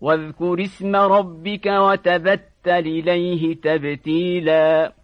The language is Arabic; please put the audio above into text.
واذكر اسم ربك وتبتل إليه تبتيلاً